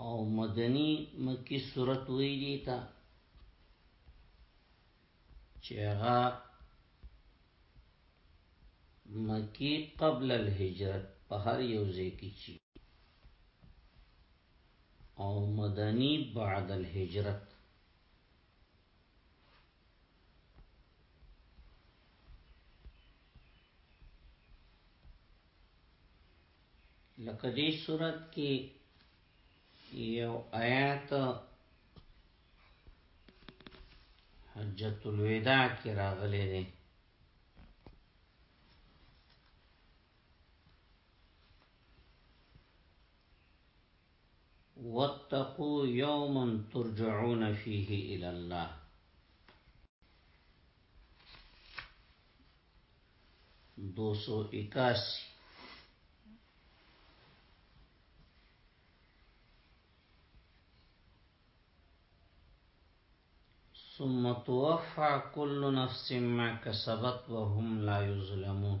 او مدنی مکی صورت وی دیتا چه اغا مکی قبل الهجرت په هر یو ځای کې چی او مدنی بعد الهجرت لکه دې صورت کې یو آیات حجت الوداع کې راغلي دي واتقوا يوما ترجعون فيه إلى الله دو سو اکاسی ثم توفع كل نفس ما كسبت وهم لا يظلمون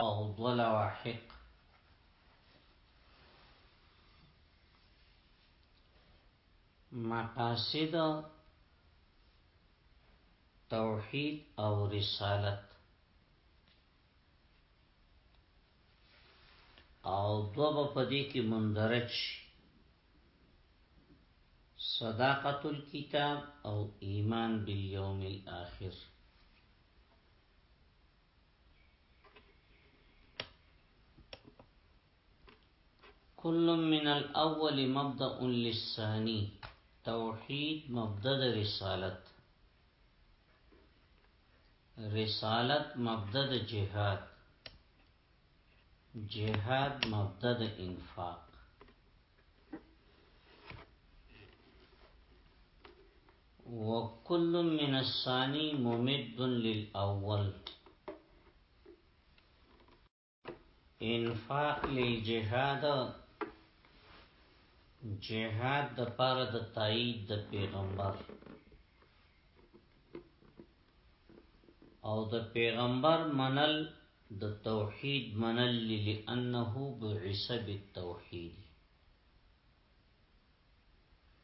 او دو لواحق مقاصد توحید او رسالت او دو با پدی کی مندرج صداقت الكتاب او ایمان بالیوم الاخر كل من الأول مبدأ للثاني توحيد مبدأ رسالة رسالت مبدأ جهاد جهاد مبدأ انفاق وكل من الثاني ممد للأول انفاق للجهاد جهاد د پاره د تایید د پیغمبر او د پیغمبر منل د توحید منل لانه بعث بالتوحید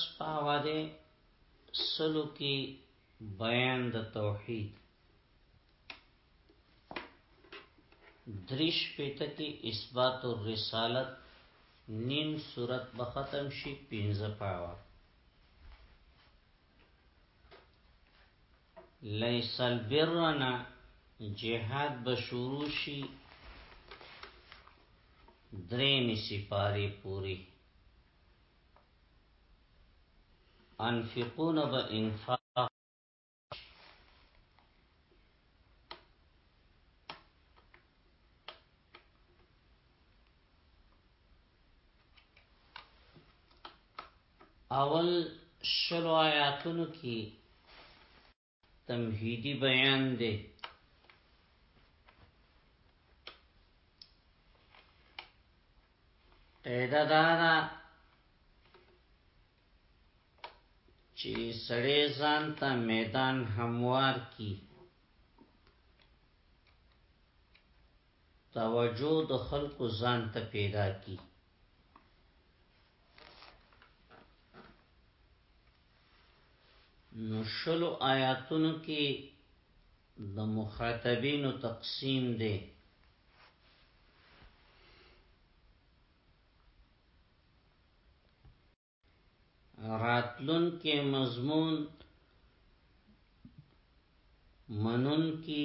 سپاوا دې سلو کې بیان د توحید دریش پیته کې اثبات الرسالت نیم صورت به ختم شي پنځه پاوا لیس البرنا جهاد بشوروشی درې می سپاره پوری انفقون با انفاق اول شلو آیاتونو کی تمهیدی بیان دی قیده دارا چی سڑی زان تا میدان هموار کی توجه د خلکو ځان ته پیدا کی نو شلو آیاتونو کې د مخاطبینو تقسیم دی راتلون کې مضمون منون کې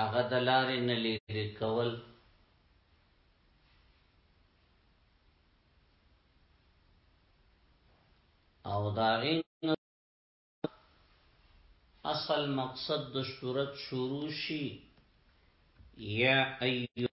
هغه د لارې نه لیرې کول او دا اصل مقصد د شورت شروع شي یا ایو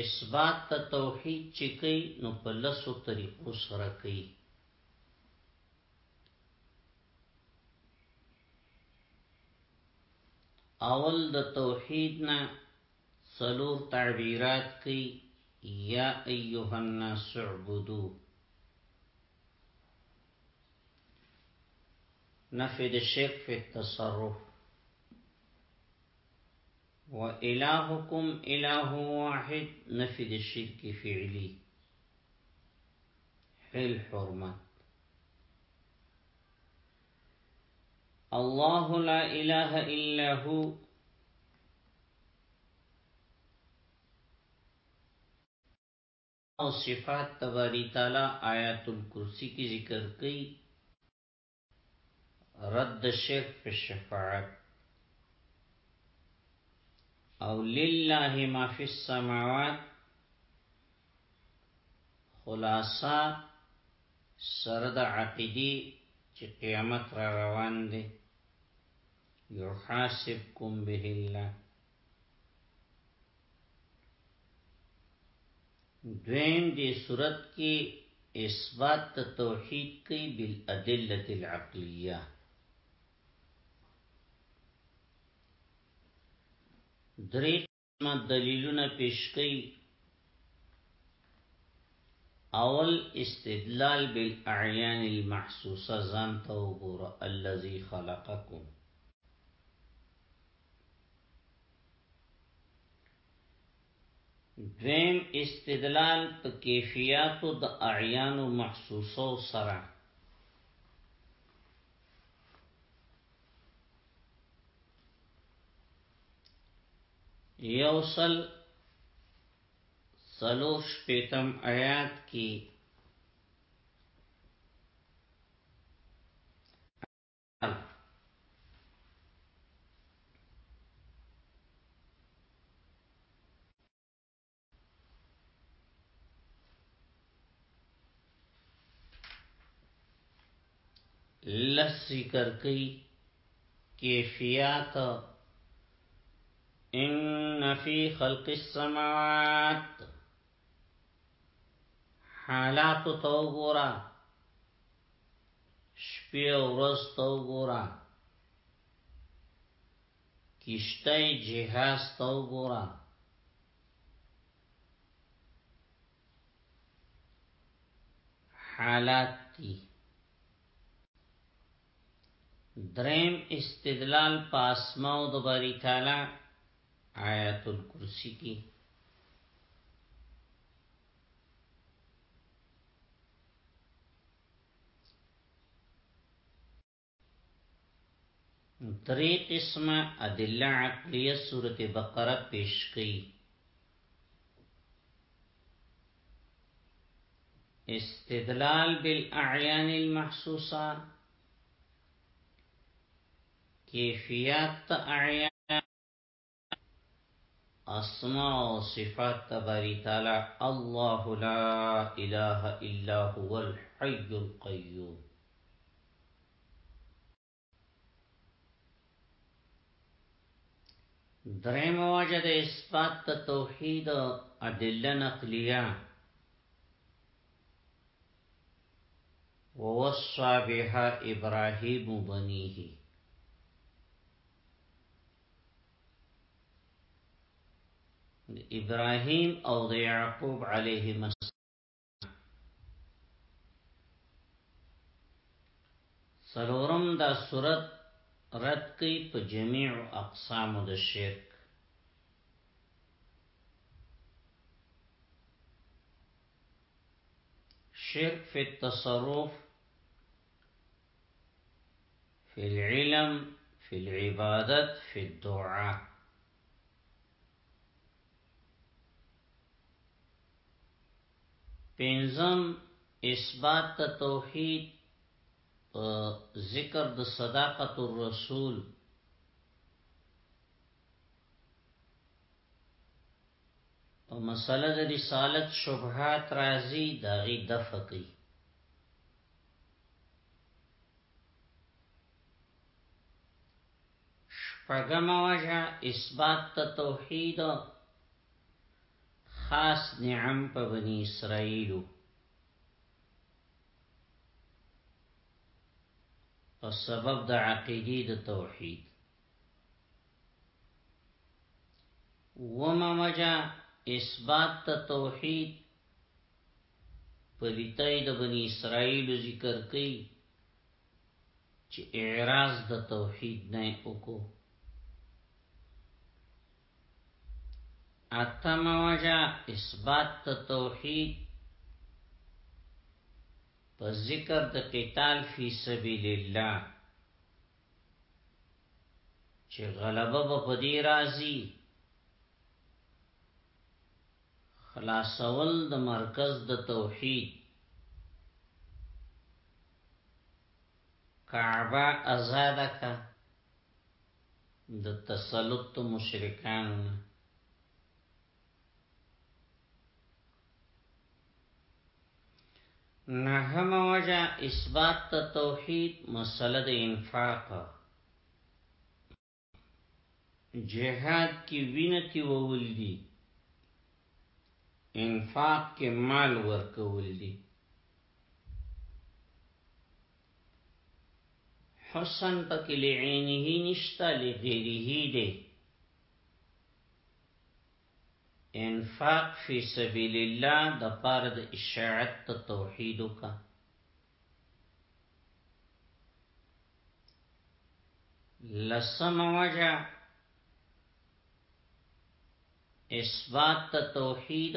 اثبات ته توحید چې کوي نو په لسو طریقو سره کوي اول د توحید نه سلور تعبیرات کوي یا ایها الناس اعبدو نفی د شرک فی التصرف و الهکم اله واحد نفی د شرک فعلی حل حرمت الله لا اله الا هو او صفات تباری تعالی آیات الکرسی کی ذکر کئی رد د شرک په شفاعت او لله ما فی السماوات خلاصه سره د عقیدی چې قیامت را روان دی یحاسبکم به الله دویم دی صورت کې اثبات ته توحید کوي بالادله العقلیه درې ما دلیلونه پیش کوي اول استدلال بالاعیان المحسوسه ځان ته وګوره الذي خلقکم دویم استدلال په کیفیاتو د اعیانو محسوسو سره یوصل سلور شپیتم آیات کی لس ذکر کئی کیفیات ان فی خلق السماوات حالاتو ته وګوره شپې او ورځ ته وګوره کشته جهاز ته وګوره حالات دي دریم استدلال په اسماء او د باری تعالی آیات الکرسی کی درې قسمه ادله عقلیه سورته بقره پیش کړي استدلال بالاعیان المحسوسه كيفيات اعیان اسماء و صفات تباری تعالی الله لا اله الا هو الحي القيوم درم وجه د اثبات د توحید ادله نقلیه ووصى بها ابراهيم بنيه ابراهيم او د يعقوب عليهما سلورم دا صورت رد کئی په جميع اقسام د شرک شرک فی التصرف فی العلم فی العبادت فی الدعاء پنځم، اثبات د توحید په ذکر د صداقت الرسول، په مسله د رسالت شبهات راځي د غي دفع کوي شپږم وجه اثبات ته توحید خاص نعم په بنی اسرائیلو په سبب د عقیدی د توحید وما وجا اثبات د توحید پلیتای د بنی اسرائیل ذکر کئ چې اعراض د توحید نه وکړو اتمه وجه اثبات ته توحید په ذکر د قتال فی سبیل الله چې غلبه به پدی راځي خلاصول د مرکز د توحید کعبه آزاد کا د تسلط مشرکانو نه نهم وجه اثبات تا توحید مسله د انفاق جهاد کی وینتی وول دی انفاق کې مال ورکول دي حسن پکې لعینه نشته لغیره دی انفاق فی سبیل الله د پاره د اشاعت ته توحید وکا لسم وجه اثبات ته توحید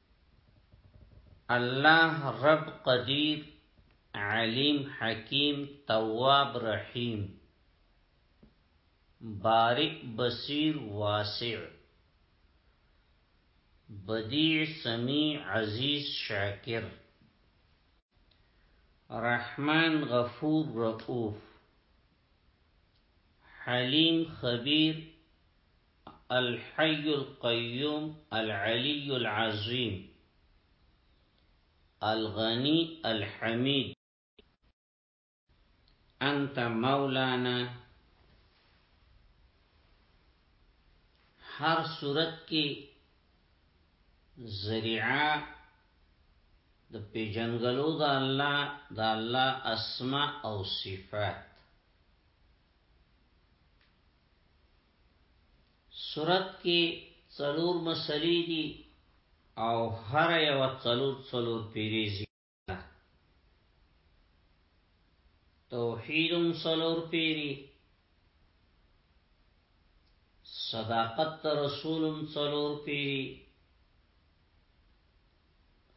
الله رب قدیر علیم حکیم تواب رحیم بارئ بصیر واسع بدیع سمیع عزیز شاکر رحمان غفور رؤوف حلیم خبیر الحي القيوم العلي العظيم الغني الحميد انت مولانا هر صورت کې ذریعہ د پیجنګلو د الله د الله اسماء او صفات سورت کې څلور مسلې دي او هر یو څلور څلور پیری ذکر توحیدم څلور پیری صداقت رسولم څلور پیری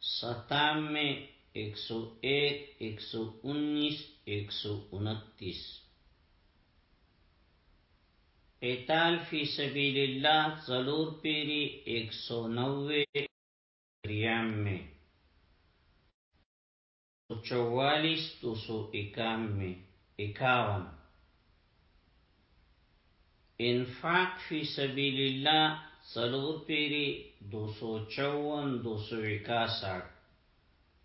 ستام میں ایک سو ایک ایک سو انیس ایک سو انتیس قتال فی سبیل اللہ ضلور پیری ایک سو نوے ریانوے چوالیس دو سو اکانوے اکاون انفاق فی سبیل اللہ سلور پیری دو سو چون دو سو اکاسٹھ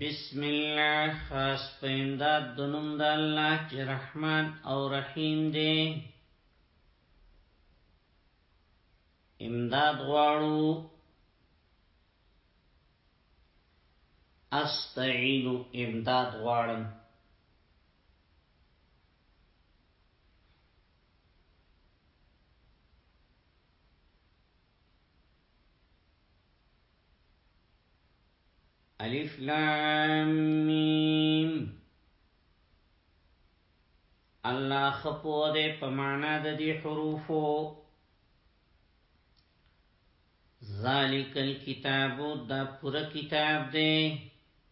بسم الله خاص په امداد د نوم د الله چې رحمان او رحیم دی امداد غواړو استعین امداد غواړم الف لام میم الله خپو دې په معنا د دې حروفو ذالک الكتاب دا پورا کتاب دې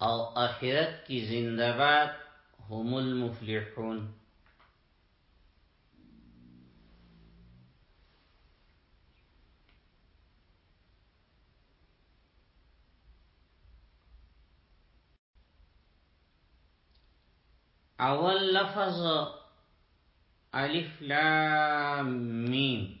او اخرت کی زنده باد هم المفلحون اول لفظ الف لام میم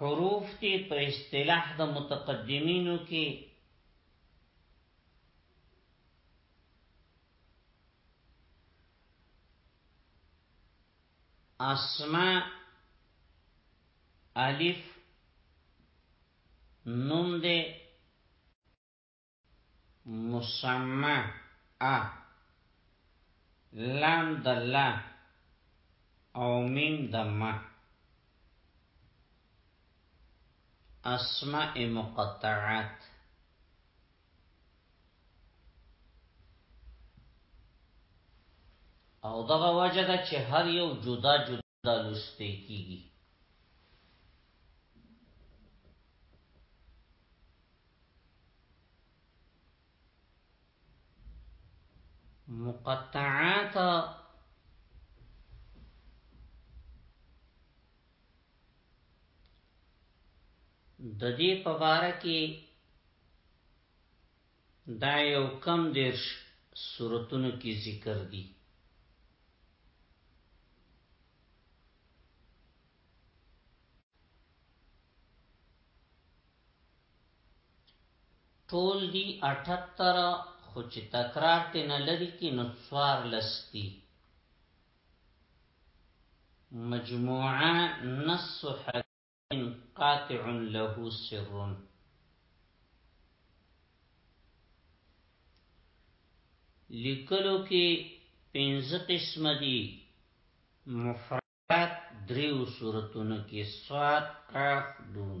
حروف دې په اصطلاح د متقدمینو کې اسماء الف نوم دې مسمع ا لام د لا او میم د ما اسماء مقطعات او دغه وجه ده چې هر یو جدا جدا دا لسته کیږي مقطعات د دې په باره کې دا یو کم دیرش سورتونو کی ذکر دی. ټول دي اټهتر خو چې تکرار ته نه لري کې نو څوار لستی مجموعه نص قاطع له سر لیکلو کې پنځه قسم دي مفرد دریو صورتونو کې صاد قاف دون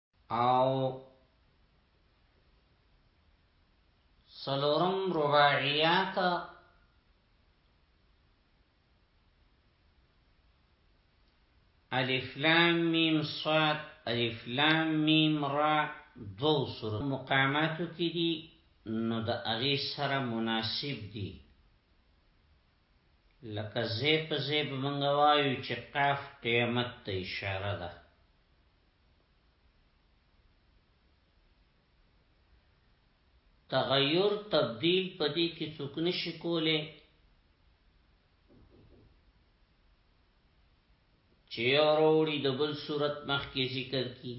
او سلورم رباعیات الف لام میم صاد الف لام میم را دو سورة مقاماتو کی دی نو دا اغی سره مناسب دی لکه ځای په ځای به موږ وایو چې قاف قیامت ته اشاره ده تغیر تبدیل پدې کې څوک نشي کوله چې اوروړي د بل صورت مخ کې ذکر کی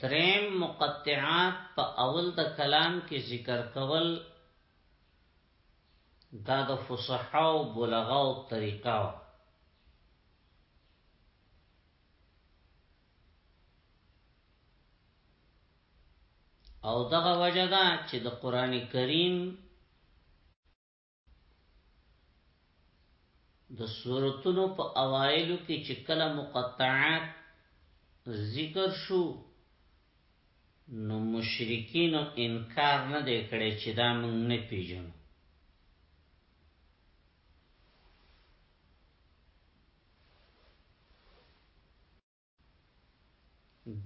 دریم مقطعات په اول د کلام کې ذکر کول دا د فصحا او بلغا او طریقه و. او دغه وجه ده چې د قران کریم د سورتونو په اوایلو کې چې کله مقطعات ذکر شو نو مشرکین انکار نه دی کړی چې دا موږ نه پیژنو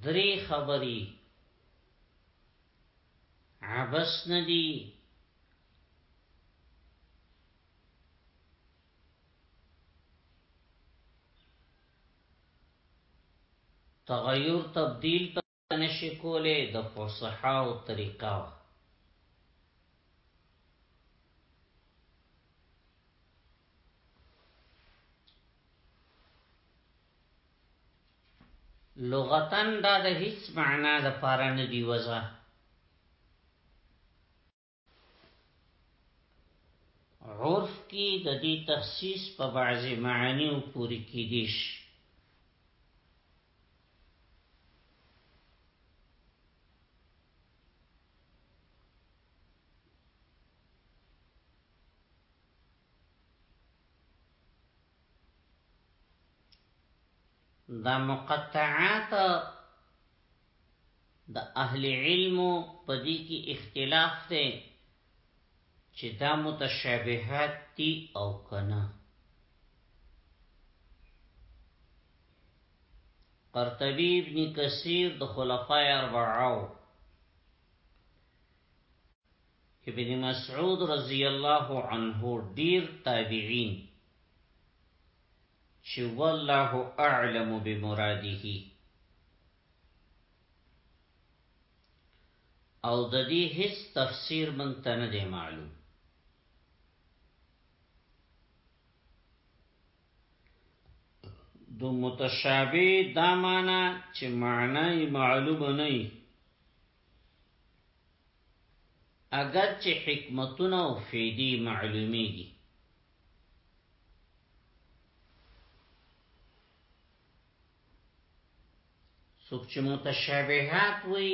درې خبري عبس ندی تغیر تبدیل نشي کولې د فصحا او طریقه وا لغتن دا د هیڅ معنا د پاره نه دی وځه عرف کی د دې تخصیص په بعضی معنی او پوری کیدیش دا مقطعات د اهل علم په دې کې اختلاف دی چې دا متشابهات دي او کنه قرطبی ابن کثیر د خلفای اربعو ابن مسعود رضی الله عنه ډیر تابعین چی والله اعلم بمراده او د دې هیڅ تفسیر مونږ ته نه دی معلوم د متشابه دا معنا چې معنا یې معلومه نه وي اگر چې حکمتونه او فیدی معلومیږي څوک چې متشابهات وي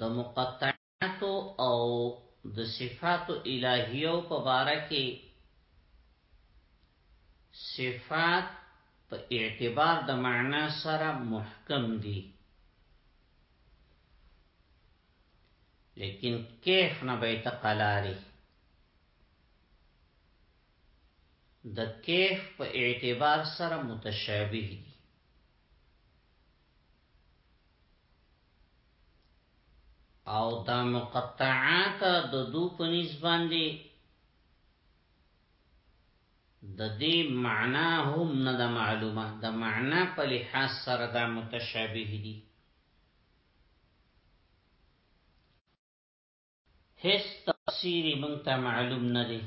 د مقطعات او د صفات الهیو په باره کې صفات په اعتبار د معنا سره محکم دي لیکن کیف نه به ته قلاری د کیف په اعتبار سره متشابه دي او دا مقطعات د دو په نسبان دي د دې معنا هم نه د معلومه د معنا په لحاظ سره دا متشابه دي هیڅ تفسیری مونږ ته معلوم نه دی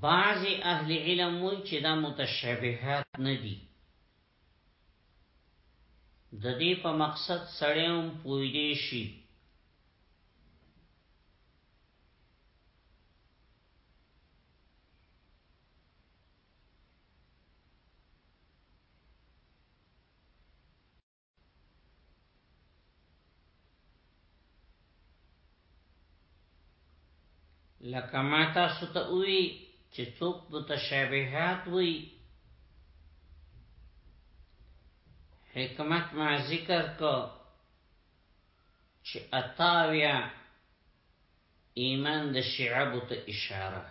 بعضی اهل علم وی چې دا متشابهات نه دي ددی په مقصد سړی هم پوهیدی شي لکه ما تاسو ته وی چې څوک متشابهات وی حکمت ما ذکر کو چې اتاویا ایمان د شعب ته اشاره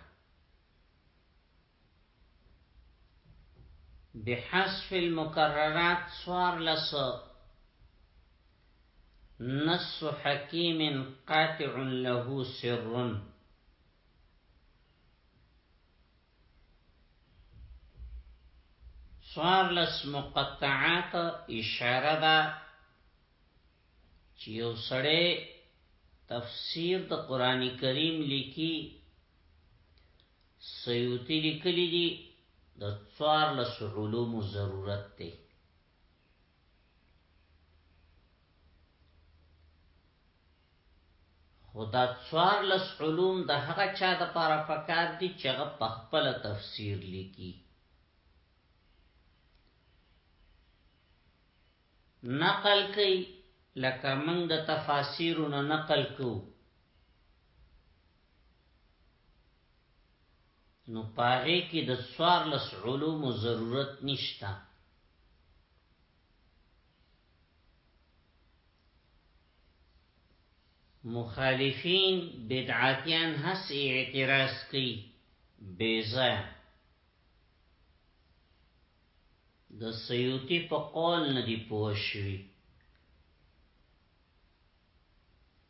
بحذف المکررات سوار لسو نص حکیم قاطع له سر سوار لس مقطعات اشاره ده چې یو سړی تفسیر د قران کریم لیکي سیوطي لیکلي دي، د څوارلس علومو ضرورت دی. خو دا څوارلس علوم د هغه چا د پاره پکار دي چې هغه په خپل تفسیر لیکي نقل کوي لکه موږ د تفاسیرونو نقل کوو نو پاغه کې د سوار لس علوم ضرورت نشته مخالفین بدعاتیان هس اعتراض کوي بیزه د سیوتی په قول ندی پوښوي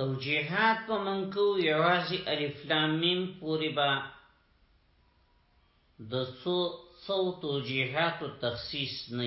توجیهات په منکو یوازې الف لام میم پوری با د څو څو توجیهات او تخصیص نه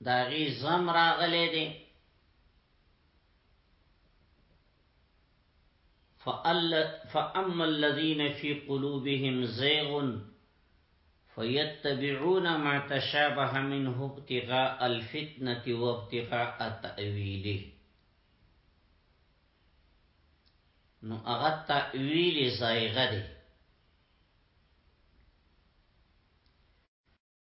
داغي زم راغلې دی فأما الذين في قلوبهم زيغ فيتبعون ما تشابه منه ابتغاء الفتنة وابتغاء تأويله نو هغه تعویل زایغه دی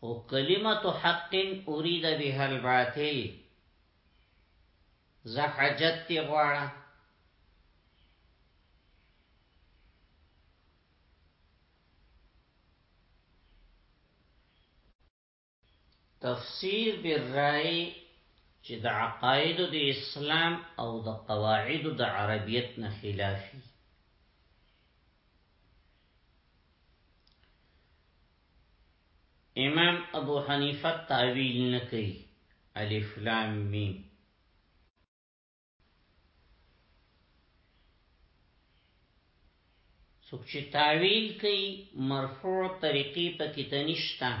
خو کلمت حق اريد بها الباطل زه حاجت تی غواړم تفسیر بالرای چې د عقاید د اسلام او د قواعد د عربیت نه خلافي امام ابو حنیفه تعویل نکي الف لام میم څوک چې تعویل کوي مرفوع طریقې په کې تنشتا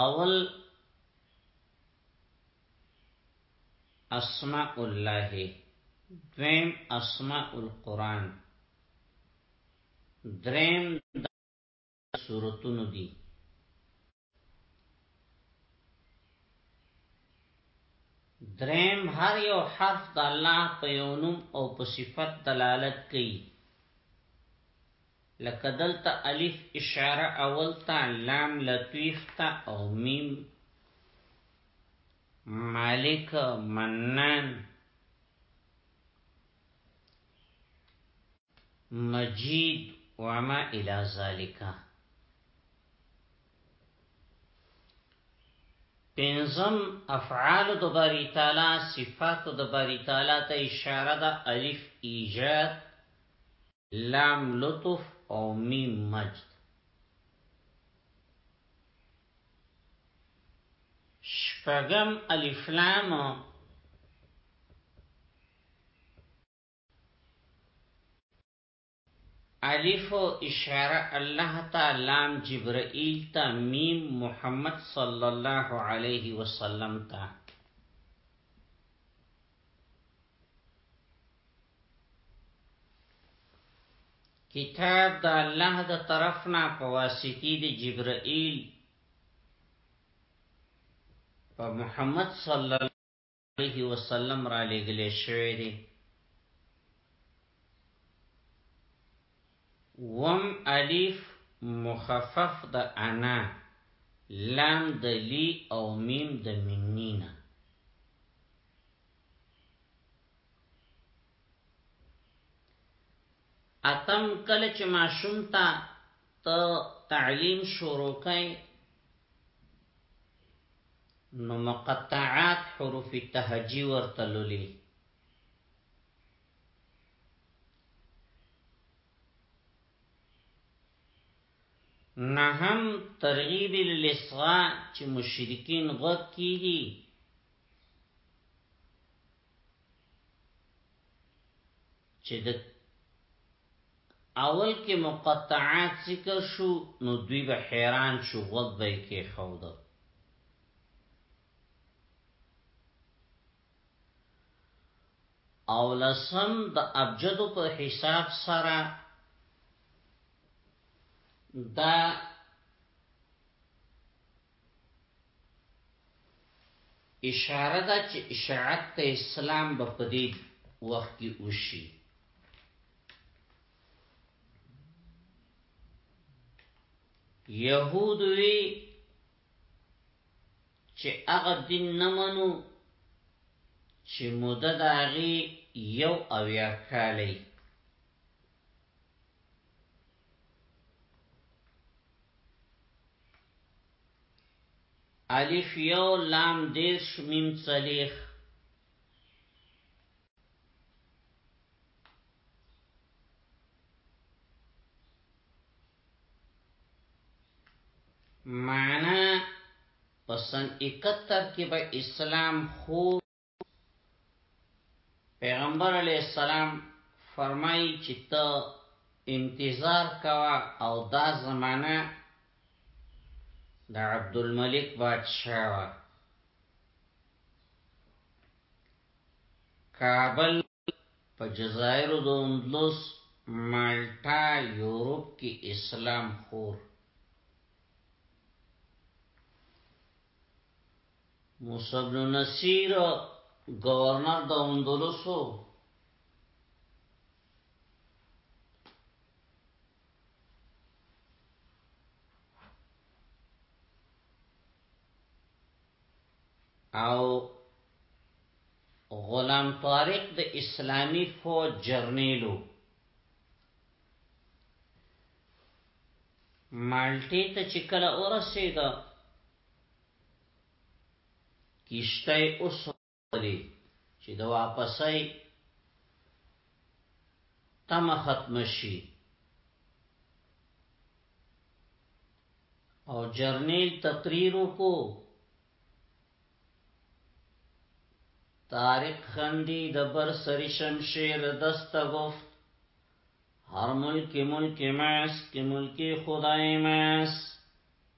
اول اسماء الله دویم اسماء القرآن دریم صورتونو دي درم هر یو حرف د الله په یو نوم او په صفت دلالت کوي لکه دلته الف اشاره اول تا لام لطیف تا او میم مالک منان مجيد وما الى ذالک پنځم افعال د باری تعالی صفات د باری تعالی ته اشاره ده الف ایجاد لام لطف او میم مجد شپغم الف لام الف اشاره الله تا لام جبرائیل تا میم محمد صلی الله علیه وسلم تا کتاب د الله د طرفنا په واسطه د جبرائیل په محمد صلی الله علیه وسلم را لګلې شوې دي وم الف مخفف د انا لام د لی او میم د منینا اتم کله چې ماشوم ته ته تعلیم شروع کړي نو مقطعات حروف تهجی ورته لولي نهم ترغیب للاسغا چې مشرکین غوږ کیږي چې د اول کې مقطعات ذکر شو نو دوی به حیران شو غوږ به یې کېښوده او لسم د ابجدو په حساب سره دا اشاره ده چې اشاعت ته اسلام به په دې وخت کې وشي يهود وی چې هغه دین نه منو چې مدد هغه یو اویا کالی الف یو لام دیرش میم صلیخ معنا پسن 71 کې به اسلام خو پیغمبر علی السلام فرمایي چې ته انتظار کوا او دا زمانہ د عبد الملک بادشاہ وا کابل په جزایر د اندلس مالټا یورپ کې اسلام خور موسی بن نصیر گورنر د اندلسو او غلام طارق د اسلامی فوج جرنیلو مالټی ته چې کله ورسېده کیشته اوس دی چې د واپسای تم ختم شي او جرنیل تقریر کو طارق خندی د بر سری شمشیر دست گفت هر ملک ملک ماست که ملک خدای ماست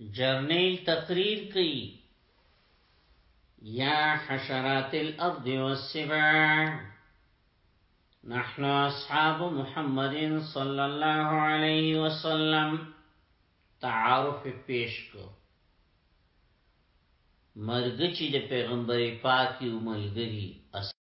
جرنیل تقریر کئی یا حشرات الارض والسباع نحن اصحاب محمد صلی اللہ علیہ وسلم تعارف پیش کو مرګ چې د پیغمبر پاکي او ملګری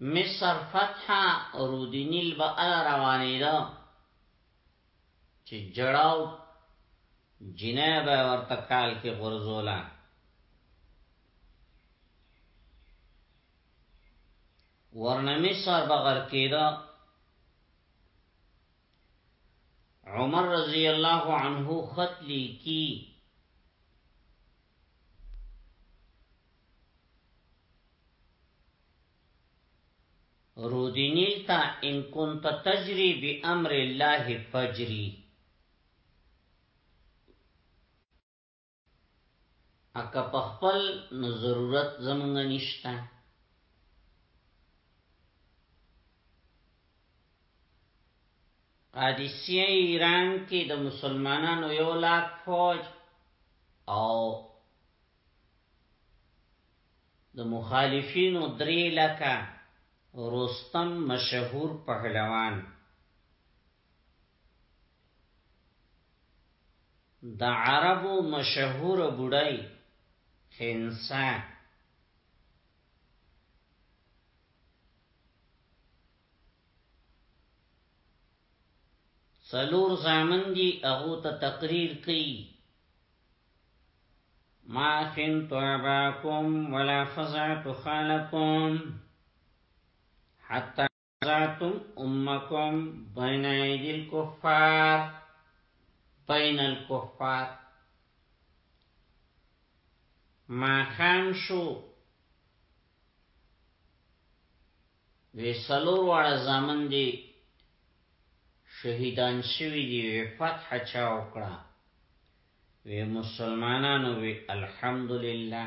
مصر فتح رودینیل به ال روانیده چې جړاو جنې به ورته کال کې غرزولا ورنه مصر بغر کېده عمر رضی الله عنه خط لیکي رودینیل تا ان کنت تجری بی امر الله فجری اکه په خپل نو ضرورت زمونږ نشته قادسیه ایران کې د مسلمانانو یو لاک فوج او د مخالفینو درې لکه رستم مشهور پهلوان د عربو مشهور بډای خنسا سلور زامن دی اغو ته تقریر کئی ما خنت عباکم ولا فزعت خالکم حتی زاتم امکم بین ایدی الكفار بین الكفار ما خام شو وی سلور وړه زامن دی شهیدان شوی دی وی فتح چا وکړه وی مسلمانانو وی الحمدلله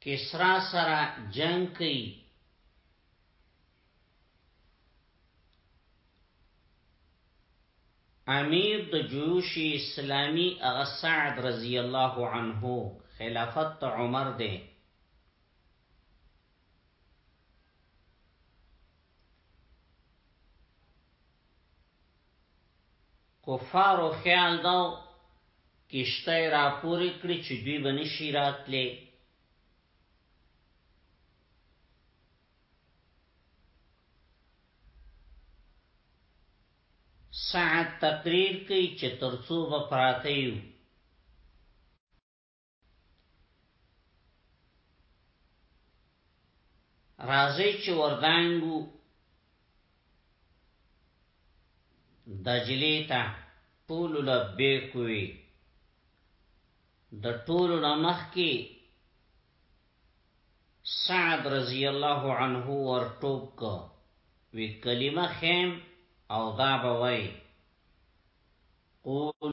کسرا سره جنگ کوي امیر د جیوش اسلامی اغا سعد رضی الله عنه خلافت عمر ده کفارو خیال دا و، کښتۍ راپورې کړي چې دوی به نه شي راتلې. سعد تقریر کوي چې تر څو به پراته یو. راځي چې وردانګو دجلی ته ټول لبیک وی د ټول نمخ کې سعد رضی الله عنه ورټوک وی کلمه خیم او دا بوي قول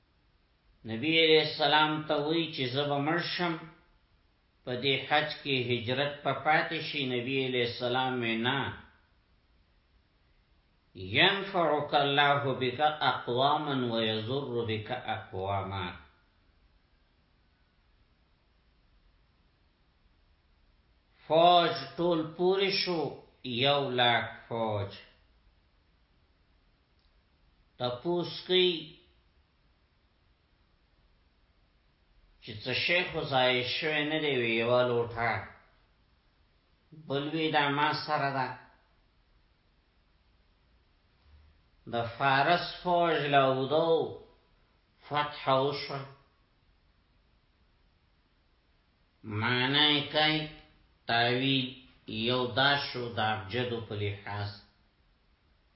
نبی علیہ السلام ته وی چې زه به مړ شم په دې حج کې هجرت په پاتې شي نبی علیہ السلام وی نه ينفعك الله بك اقواما ويضر بك اقواما فوج ټول پوری شو یو لاک فوج تپوس کوي چې څه شي خو ځای شوی نه دی ویوا لوټه بلوی دا ما سره ده د فارس فوج لودو فتح وشو معنی کوي تاویل یو داشو د ابجدو په لحاظ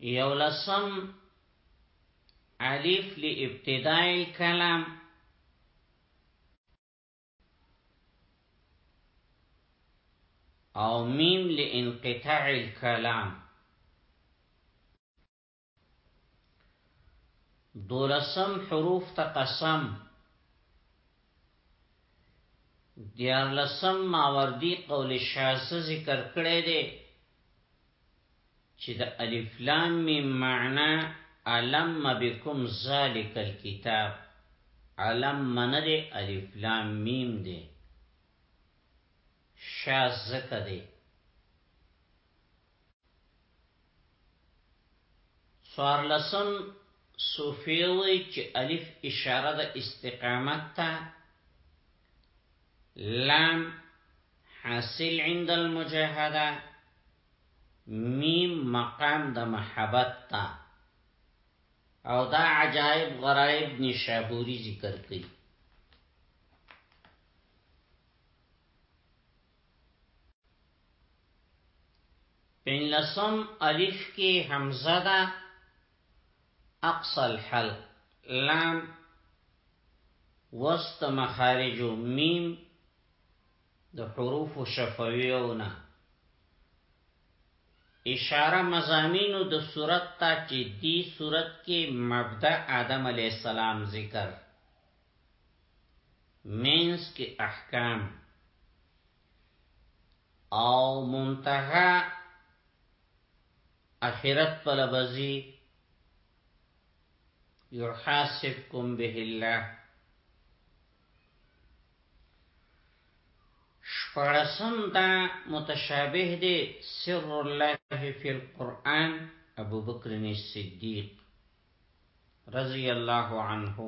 یولسم الف لابتداء الكلام او ميم لانقطاع الكلام دولسم حروف ته قسم دیار لسم ماوردی قول شاسه ذکر کړی دی چې د الف لام میم معنا علم بكم ذالک الكتاب علم من دی الف لام میم دی شاز زکه دی څوارلسم، صوفې وي چې الف اشاره د استقامت ته لام حاصل عند المجاهده میم مقام د محبت ته او دا عجائب غرائب نشابوری ذکر کړي پنلسم الف کې حمزه ده اقصى الحلق لام وسط مخارج میم د حروف شفویونه اشاره مزامینو د صورت ته چې دی صورت کې مبدا آدم علی السلام ذکر منځ کې احکام او منتها اخرت په لبزي يحاسبكم به الله شپړسم دا متشابه دی سر الله فی القرآن ابو بکر صدیق رضی الله عنه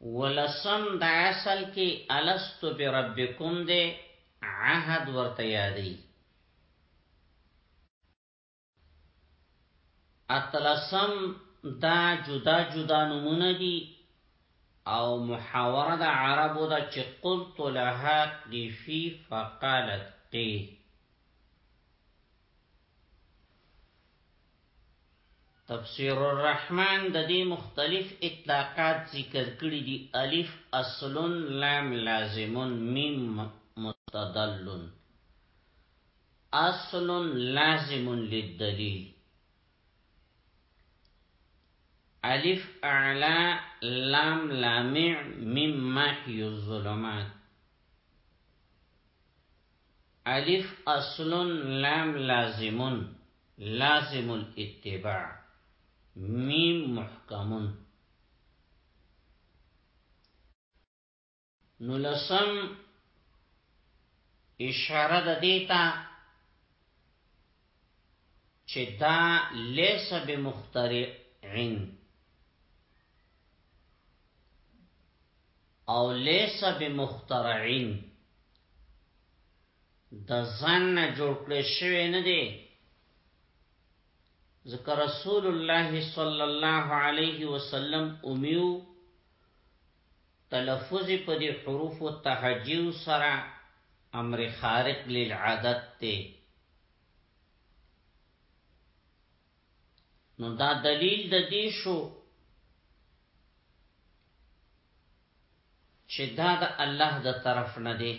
ولسم د اصل کې الست بربکم دې عهد ورته یادی اتلسم دا جدا جدا نمونه دي او محاوره د عربو د چې قلت لها قفی فقالت قی تفسیر الرحمن د دې مختلف اطلاقات ذکر کړی دي الف اصل لام لازم میم مستدل اصل لازم للدلیل الف اعلا لام لامع میم محی الظلمات الف اصل لام لازم لازم الاتباع میم محکم نو لسم اشاره د دیتا چې دا لیس بمخترعن او ليس بمخترعين د ځان نه جوړ کړی شوی نه دی ذکر رسول الله صلی الله علیه وسلم امیو تلفظ په دې حروف او تهجیو سره امر خارق للعادت ته نو دا دلیل د دې شو چې دا د الله د طرف نه دی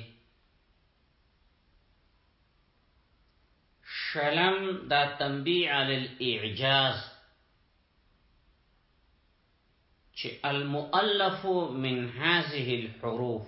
شلم دا تنبیه علی الاعجاز چې المؤلف من هذه الحروف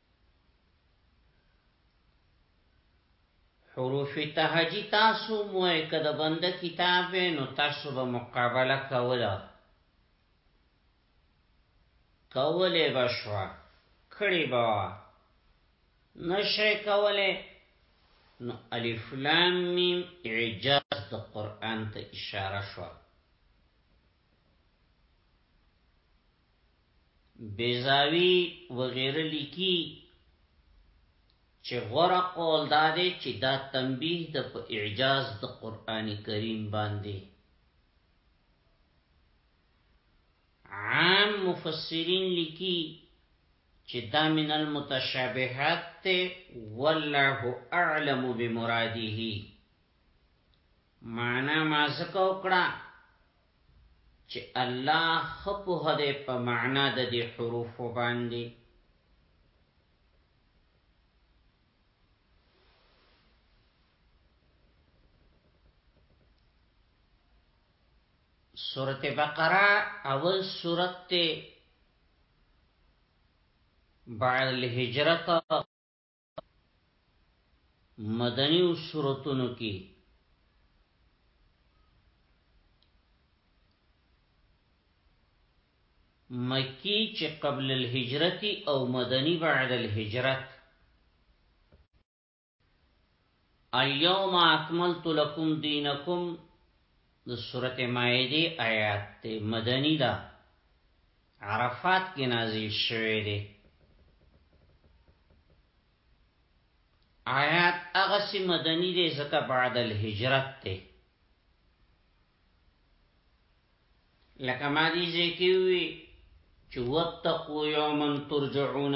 حروف تهجی تاسو هم وای که د بنده کتاب وی نو تاسو به مقابله کوله کولی بشوا کړی بوا نشی کولی نو الف لام میم اعجاز د قران ته اشاره شوه بیزاوی وغیره لیکي چې غوره قول دا دی چې دا تنبیه د په اعجاز د قران کریم باندې عام مفسرین لیکي چې دا من المتشابهات ته والله اعلم بمراده معنا ما ځکه وکړه چې الله ښه پوه دی په معنا د دې حروفو باندې سورت بقره اول سورت ته بعد الهجرت مدنی او صورتونو کې مکی چې قبل الهجرت او مدنی بعد الهجرت الیوم اکملت لکم دینکم د سورت مائده آیات دی مدنی ده عرفات کی نازل شوی دی آیات اغسی مدنی دی زکا بعد الهجرت دی لکه ما دې ځکه وی چې وتقوا یوما ترجعون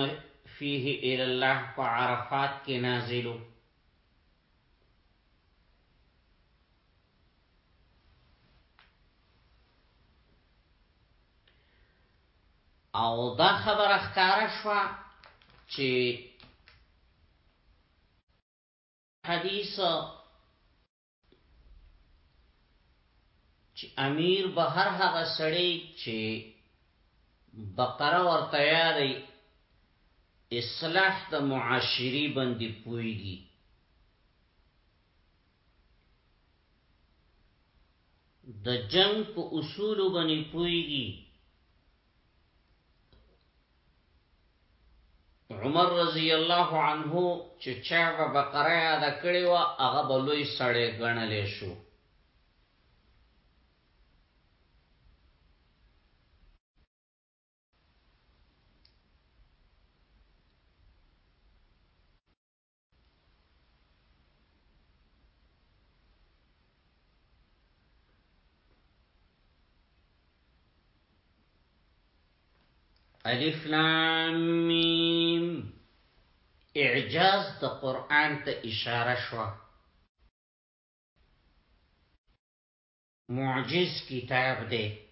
فيه الى الله په عرفات کې نازلو او دا خبر اخکار شوا چه حدیث چې امیر به هر هغه سړی چې بقره ور تیارې اصلاح د معاشري باندې پويږي د جنگ په اصول باندې پويږي عمر رضی الله عنه چې چا به بقره یاد کړی و هغه به لوی سړی ګڼل شو الف لام میم اعجاز د قران ته اشاره شو معجز کتاب دی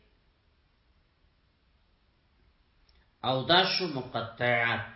او دا شو مقطعات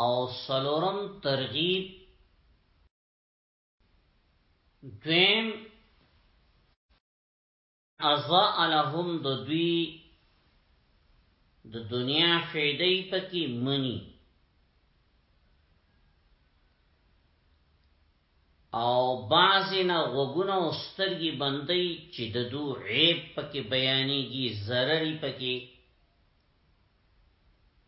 او سلورم ترغیب دویم ازا الهم د دوی د دنیا فیدی پکی منی او بعضی نه غوګونه او سترګي بندي چې د دو عیب پکې بیانېږي ضرري پکې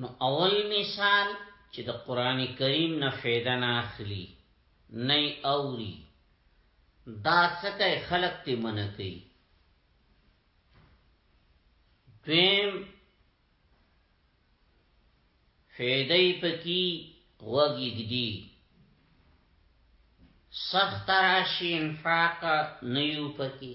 نو اول مثال چې د قران کریم نه فایده نه اخلي نه اوري دا څکه خلق ته من کوي دویم فایده پکې وګی دي سخت راشي انفاق نه یو پکې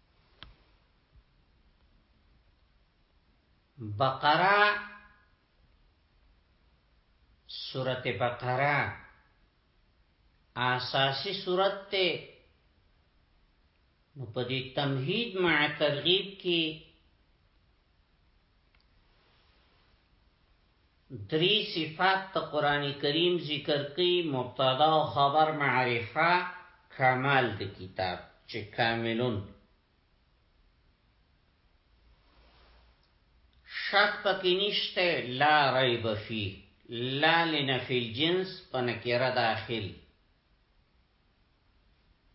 بقره سورت بقره اساسی سورت ته نو په دې تمهید مع ترغیب کې دری صفت د قرآن کریم ذکر کړي، مبتدا، خبر، معرفه، کمال د کتاب، چې کاملون. شک پکې نشته، لا ریب فیه، لا لنفی الجنس په نکره داخل،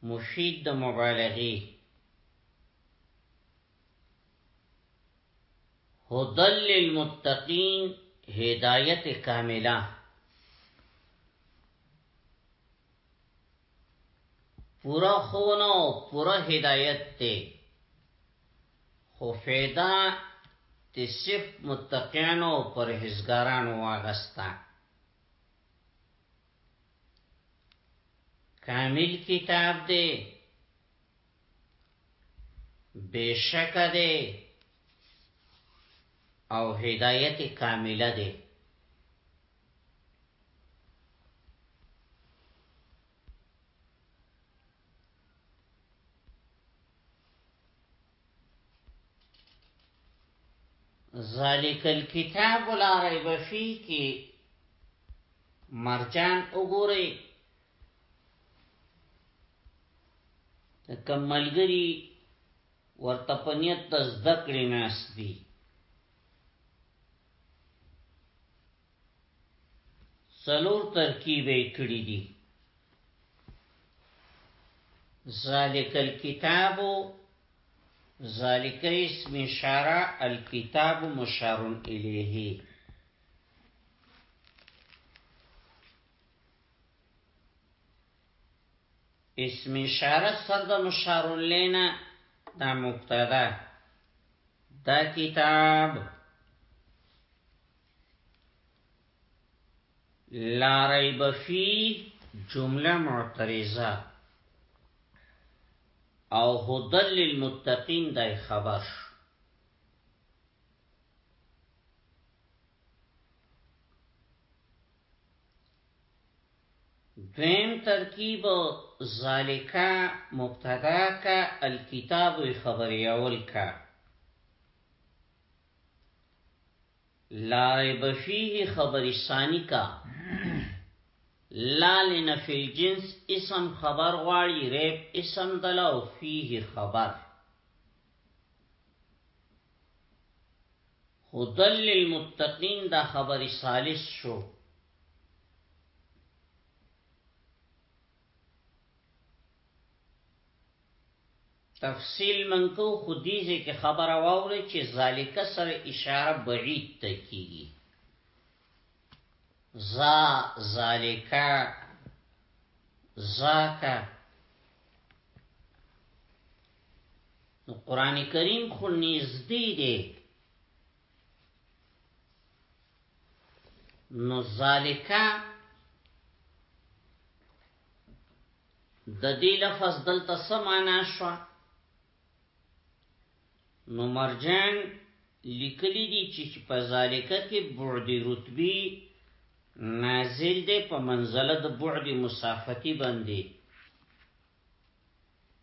مفید د مبالغې. هدی للمتقین هدایت کامله پورا خونو پورا هدایت ته خو فیدا تی صرف متقینو پرهیزګارانو واغستا کامل کتاب دی بشک ده او هدایت کامله ده ذالک الكتاب لا ریب فی کی مرجان وګورئ کم ملګری ورته پنیت د زده کړې ناس دي څلور ترکیبې کړې دي ذالک الكتاب ذالک اسم اشاره الكتاب مشار الیه اسم اشاره سر د مشار لینا دا مبتدا دا کتاب لا ریب فی جمله معترضه او هدل للمتقین دای خبر شو دویم ترکیب ذالکا مبتدا کا الکتاب خبر اول کا لا ریب فیه خبر ثانی کا لا لنفی الجنس اسم خبر غواړي ریب اسم دلاو فیه خبر هدی للمتقین دا خبر ثالث شو تفصیل منکو خودیزه کې خبر واوري چې ذالک سر اشاره بعید ته کیږي ذا ذالک ذاک نو قران کریم خو نږدې دی نو ذالکا د دې لفظ دلته سمانا شو نو مرجان لیکلی دي چې په ذالکه کې بعد رتبي نازل دی په منزله د بعد مسافتی باندې